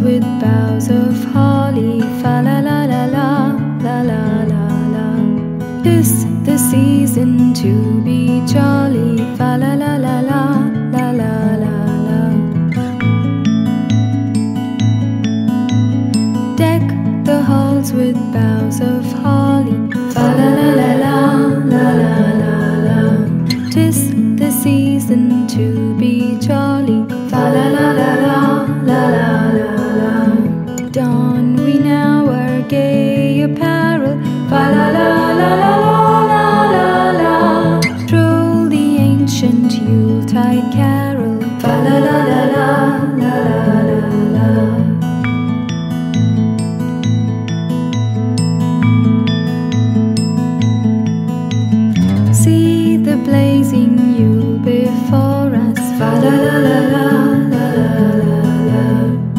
with boughs of holly. Fa la la la la, la la la la. Tis the season to be jolly. Fa la la la la, la la la la. Deck the halls with boughs of holly.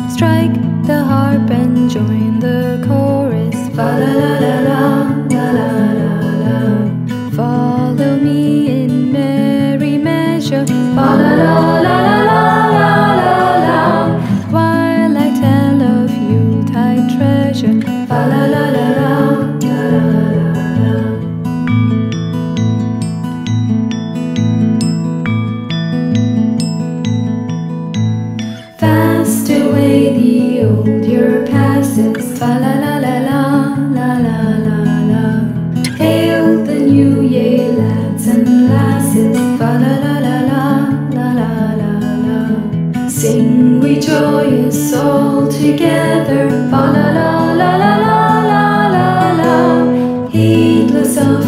Strike the harp and join the chorus. Fa la la la la la la la la. Hail the new year, lads and lasses. Fa la la la la la la la la. Sing we joyous all together. Fa la la la la la la la la. Heedless of